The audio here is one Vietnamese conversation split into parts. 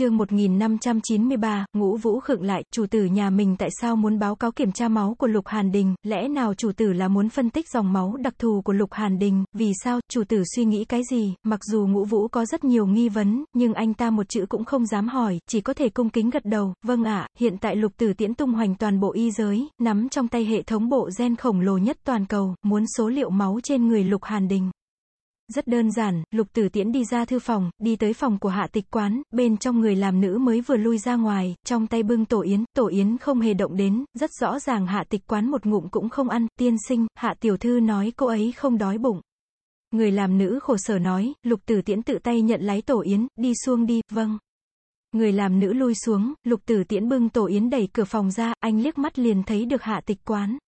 chương 1593, ngũ vũ khựng lại, chủ tử nhà mình tại sao muốn báo cáo kiểm tra máu của Lục Hàn Đình, lẽ nào chủ tử là muốn phân tích dòng máu đặc thù của Lục Hàn Đình, vì sao, chủ tử suy nghĩ cái gì, mặc dù ngũ vũ có rất nhiều nghi vấn, nhưng anh ta một chữ cũng không dám hỏi, chỉ có thể cung kính gật đầu, vâng ạ, hiện tại Lục Tử Tiễn tung hoành toàn bộ y giới, nắm trong tay hệ thống bộ gen khổng lồ nhất toàn cầu, muốn số liệu máu trên người Lục Hàn Đình. Rất đơn giản, lục tử tiễn đi ra thư phòng, đi tới phòng của hạ tịch quán, bên trong người làm nữ mới vừa lui ra ngoài, trong tay bưng tổ yến, tổ yến không hề động đến, rất rõ ràng hạ tịch quán một ngụm cũng không ăn, tiên sinh, hạ tiểu thư nói cô ấy không đói bụng. Người làm nữ khổ sở nói, lục tử tiễn tự tay nhận lấy tổ yến, đi xuông đi, vâng. Người làm nữ lui xuống, lục tử tiễn bưng tổ yến đẩy cửa phòng ra, anh liếc mắt liền thấy được hạ tịch quán.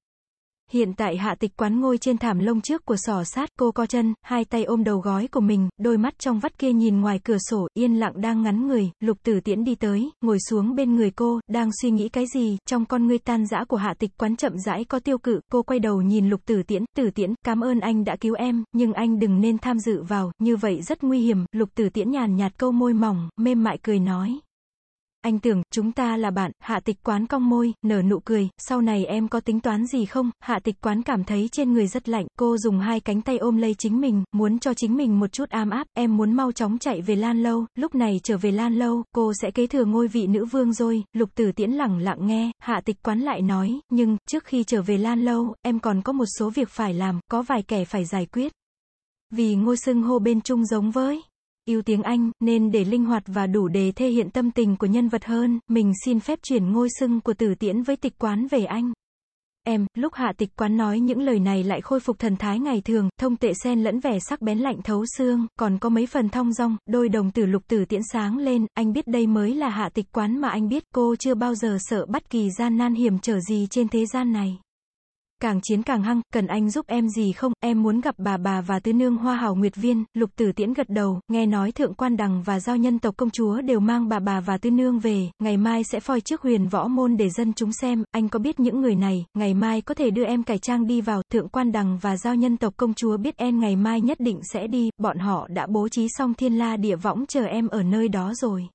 Hiện tại hạ tịch quán ngồi trên thảm lông trước của sò sát, cô co chân, hai tay ôm đầu gói của mình, đôi mắt trong vắt kia nhìn ngoài cửa sổ, yên lặng đang ngắn người, lục tử tiễn đi tới, ngồi xuống bên người cô, đang suy nghĩ cái gì, trong con ngươi tan dã của hạ tịch quán chậm rãi có tiêu cự, cô quay đầu nhìn lục tử tiễn, tử tiễn, cảm ơn anh đã cứu em, nhưng anh đừng nên tham dự vào, như vậy rất nguy hiểm, lục tử tiễn nhàn nhạt câu môi mỏng, mềm mại cười nói. Anh tưởng, chúng ta là bạn, hạ tịch quán cong môi, nở nụ cười, sau này em có tính toán gì không? Hạ tịch quán cảm thấy trên người rất lạnh, cô dùng hai cánh tay ôm lấy chính mình, muốn cho chính mình một chút am áp, em muốn mau chóng chạy về Lan Lâu, lúc này trở về Lan Lâu, cô sẽ kế thừa ngôi vị nữ vương rồi, lục tử tiễn lẳng lặng nghe, hạ tịch quán lại nói, nhưng, trước khi trở về Lan Lâu, em còn có một số việc phải làm, có vài kẻ phải giải quyết. Vì ngôi sưng hô bên chung giống với yêu tiếng Anh, nên để linh hoạt và đủ để thể hiện tâm tình của nhân vật hơn, mình xin phép chuyển ngôi sưng của tử tiễn với tịch quán về anh. Em, lúc hạ tịch quán nói những lời này lại khôi phục thần thái ngày thường, thông tệ sen lẫn vẻ sắc bén lạnh thấu xương, còn có mấy phần thong dong, đôi đồng tử lục tử tiễn sáng lên, anh biết đây mới là hạ tịch quán mà anh biết cô chưa bao giờ sợ bất kỳ gian nan hiểm trở gì trên thế gian này. Càng chiến càng hăng, cần anh giúp em gì không, em muốn gặp bà bà và tứ nương hoa hảo nguyệt viên, lục tử tiễn gật đầu, nghe nói thượng quan đằng và giao nhân tộc công chúa đều mang bà bà và tứ nương về, ngày mai sẽ phoi trước huyền võ môn để dân chúng xem, anh có biết những người này, ngày mai có thể đưa em cải trang đi vào, thượng quan đằng và giao nhân tộc công chúa biết em ngày mai nhất định sẽ đi, bọn họ đã bố trí xong thiên la địa võng chờ em ở nơi đó rồi.